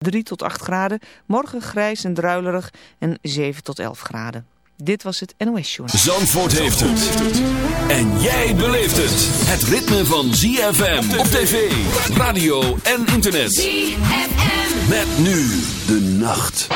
3 tot 8 graden. Morgen grijs en druilerig en 7 tot 11 graden. Dit was het NOS Journal. Zandvoort heeft het. En jij beleeft het. Het ritme van ZFM op tv, radio en internet. ZFM. Met nu de nacht.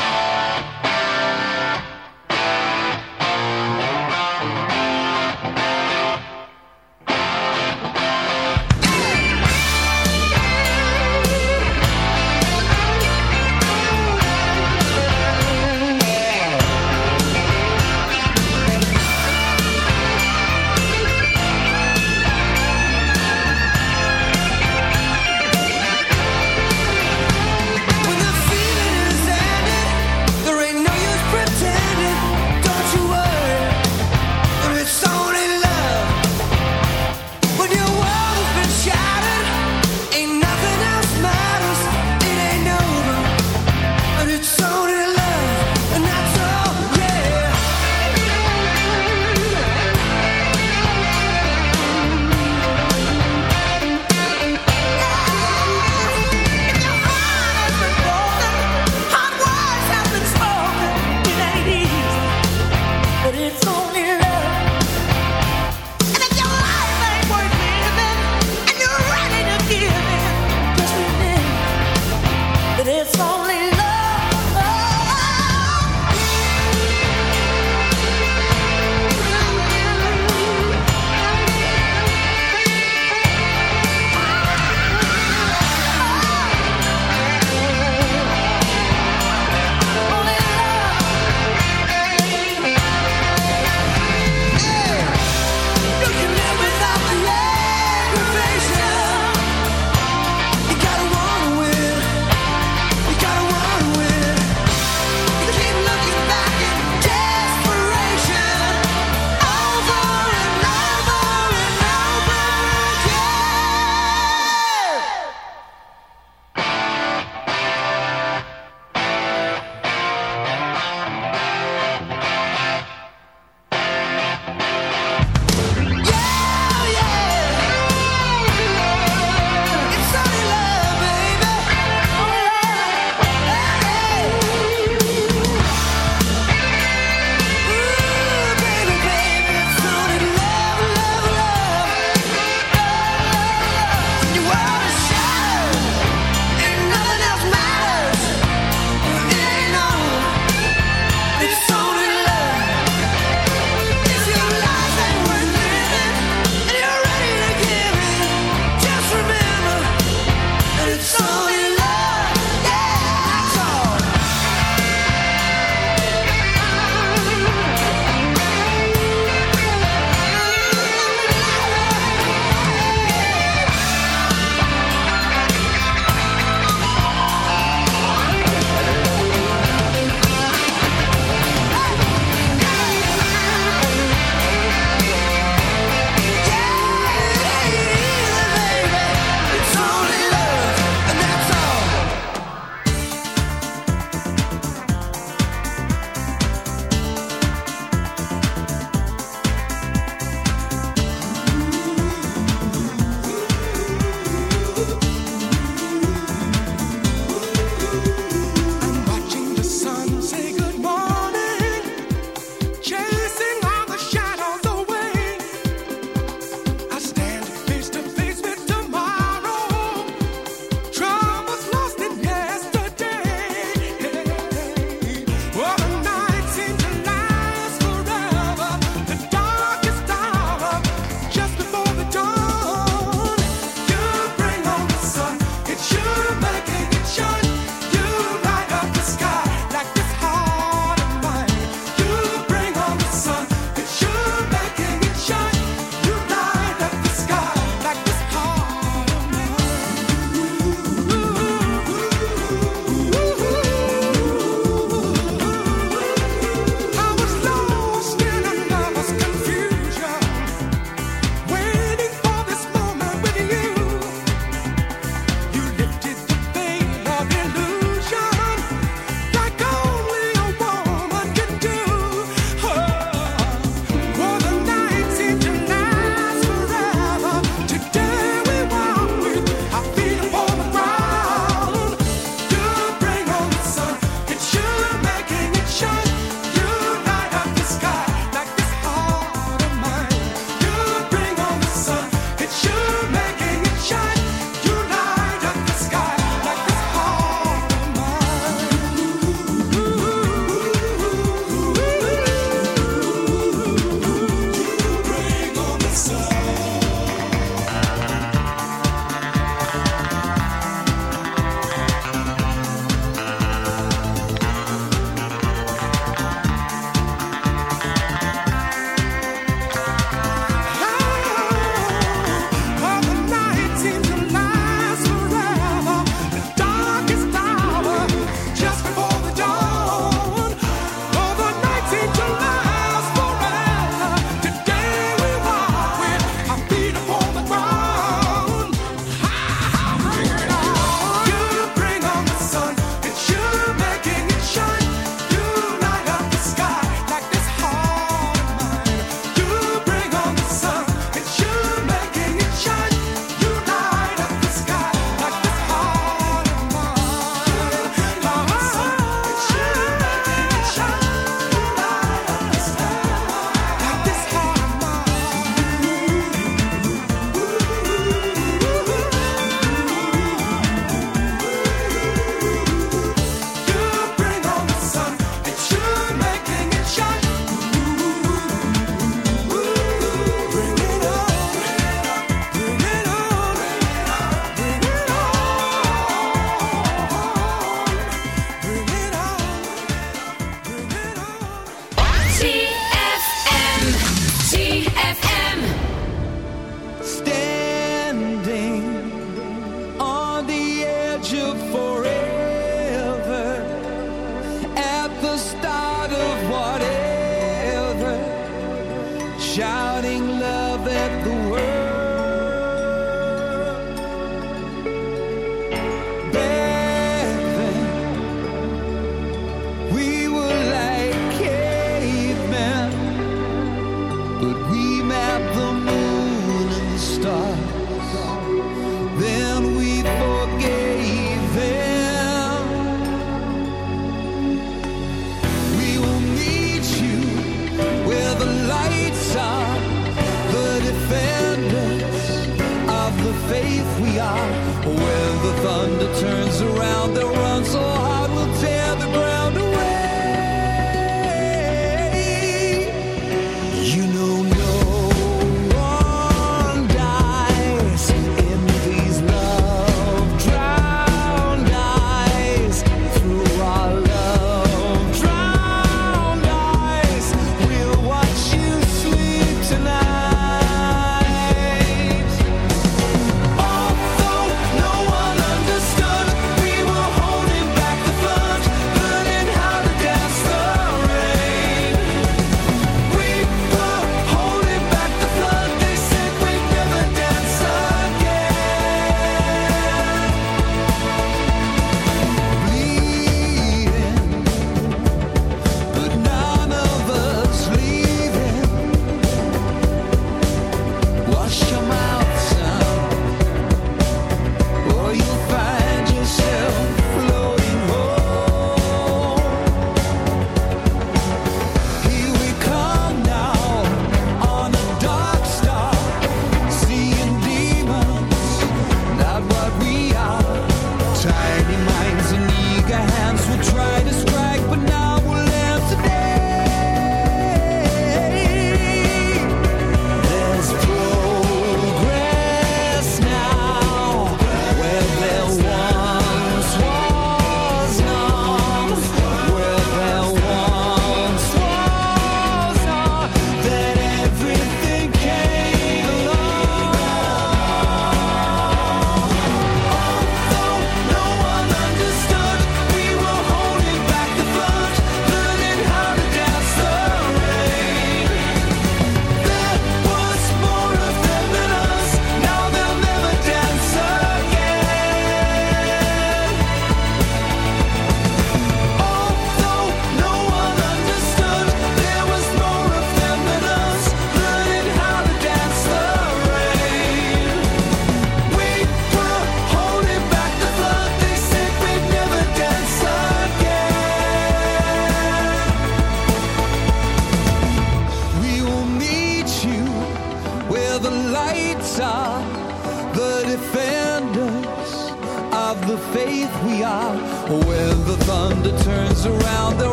When the thunder turns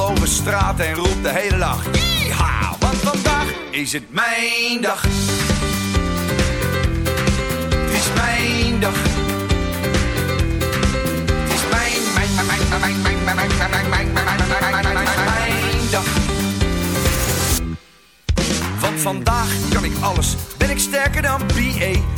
over straat en roept de hele dag. Ja, want vandaag is het mijn dag. Het is mijn dag. Het is mijn, mijn, mijn, mijn, mijn, mijn, mijn, mijn, mijn, mijn, mijn, mijn, mijn dag. Want vandaag kan ik alles. Ben ik sterker dan PA?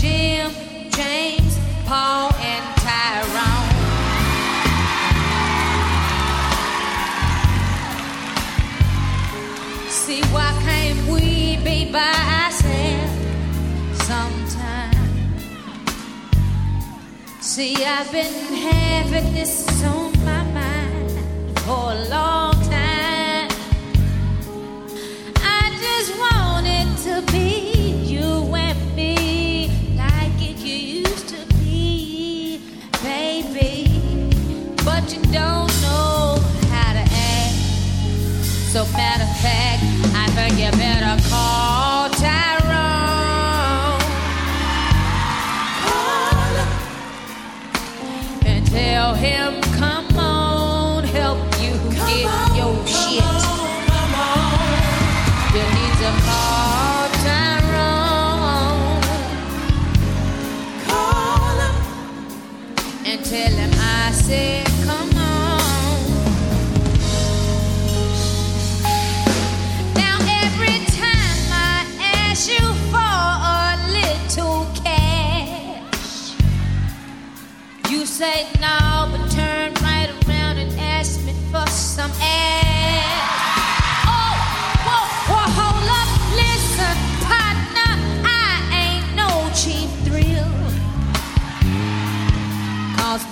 Jim, James, Paul, and Tyrone. See, why can't we be by ourselves sometime? See, I've been having this on my mind for a long time. I just wanted to be. So matter of fact, I think you better call Tyrone. Call and tell him.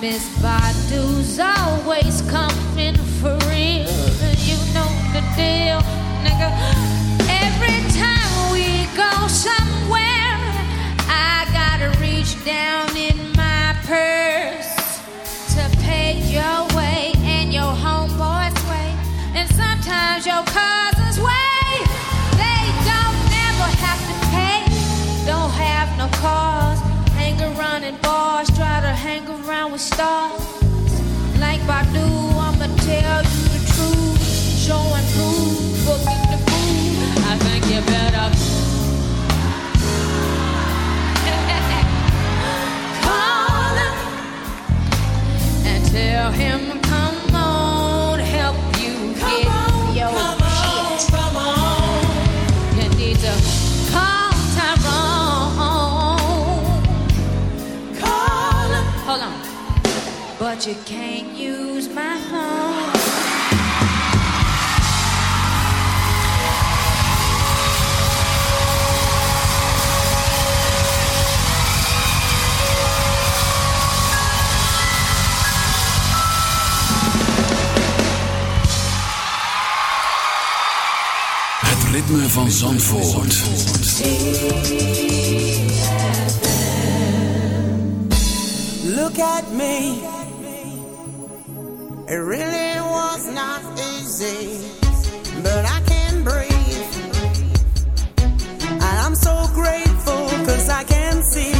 Miss Badu's always come. with stars like Badu. I'ma tell you the truth, showing proof, prove, booking the fool. I think you better. Call him and tell him use. Het ritme van Zandvoort. Look at me. It really was not easy, but I can breathe. And I'm so grateful because I can see.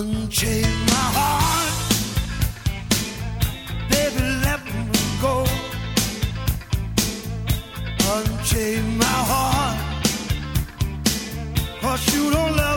Unchain my heart, baby, let me go. Unchain my Cause you don't love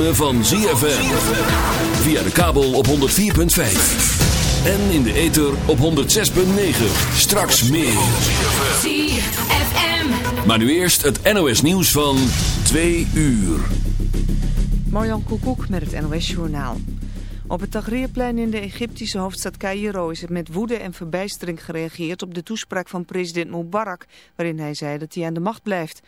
ritme van ZFM. Via de kabel op 104.5. En in de ether op 106.9. Straks meer. ZFM. Maar nu eerst het NOS nieuws van 2 uur. Marjan Koekoek met het NOS Journaal. Op het Tahrirplein in de Egyptische hoofdstad Cairo is het met woede en verbijstering gereageerd op de toespraak van president Mubarak, waarin hij zei dat hij aan de macht blijft.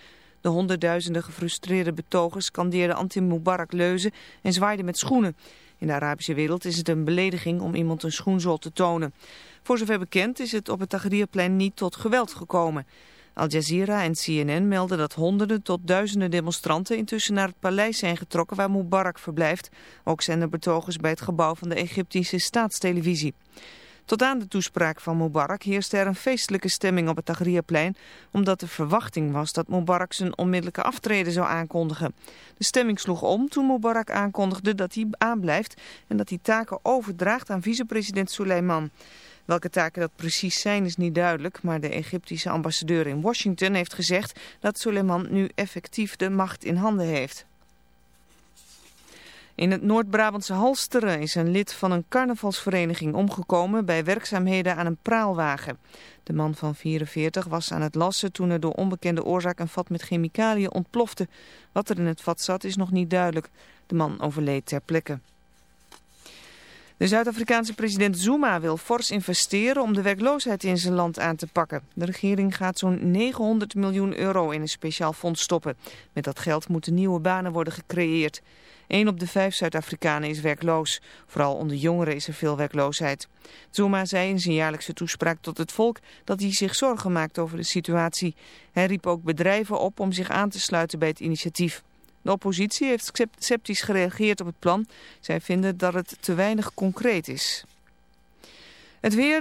De honderdduizenden gefrustreerde betogers scandeerden anti-Mubarak leuzen en zwaaiden met schoenen. In de Arabische wereld is het een belediging om iemand een schoenzol te tonen. Voor zover bekend is het op het Tahrirplein niet tot geweld gekomen. Al Jazeera en CNN melden dat honderden tot duizenden demonstranten intussen naar het paleis zijn getrokken waar Mubarak verblijft. Ook zijn er betogers bij het gebouw van de Egyptische staatstelevisie. Tot aan de toespraak van Mubarak heerste er een feestelijke stemming op het Tahrirplein, omdat de verwachting was dat Mubarak zijn onmiddellijke aftreden zou aankondigen. De stemming sloeg om toen Mubarak aankondigde dat hij aanblijft en dat hij taken overdraagt aan vicepresident Suleiman. Welke taken dat precies zijn is niet duidelijk, maar de Egyptische ambassadeur in Washington heeft gezegd dat Suleiman nu effectief de macht in handen heeft. In het Noord-Brabantse Halsteren is een lid van een carnavalsvereniging omgekomen bij werkzaamheden aan een praalwagen. De man van 44 was aan het lassen toen er door onbekende oorzaak een vat met chemicaliën ontplofte. Wat er in het vat zat is nog niet duidelijk. De man overleed ter plekke. De Zuid-Afrikaanse president Zuma wil fors investeren om de werkloosheid in zijn land aan te pakken. De regering gaat zo'n 900 miljoen euro in een speciaal fonds stoppen. Met dat geld moeten nieuwe banen worden gecreëerd. Een op de vijf Zuid-Afrikanen is werkloos. Vooral onder jongeren is er veel werkloosheid. Zuma zei in zijn jaarlijkse toespraak tot het volk dat hij zich zorgen maakt over de situatie. Hij riep ook bedrijven op om zich aan te sluiten bij het initiatief. De oppositie heeft sceptisch gereageerd op het plan. Zij vinden dat het te weinig concreet is. Het weer...